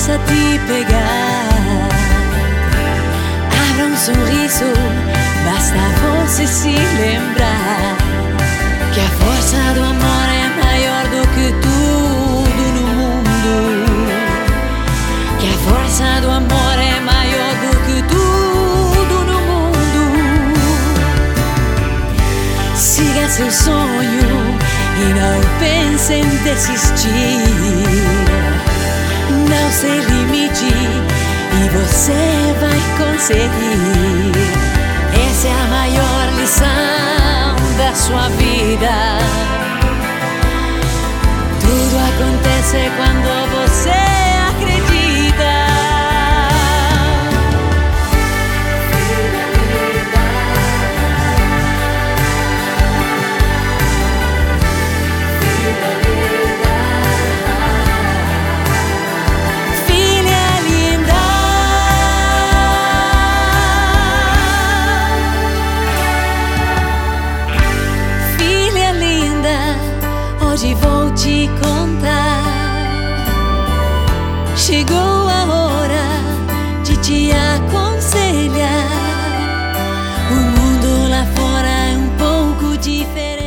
possa te pegar. Abra um sorriso, basta você se lembrar que a força do amor é maior do que tudo no mundo. Que a força do amor é maior do que tudo no mundo. Siga seu sonho e não pense em desistir. Não se limite e você vai conseguir. Hoje vou te contar. Chegou a hora de te aconselhar. O mundo lá fora é um pouco diferente.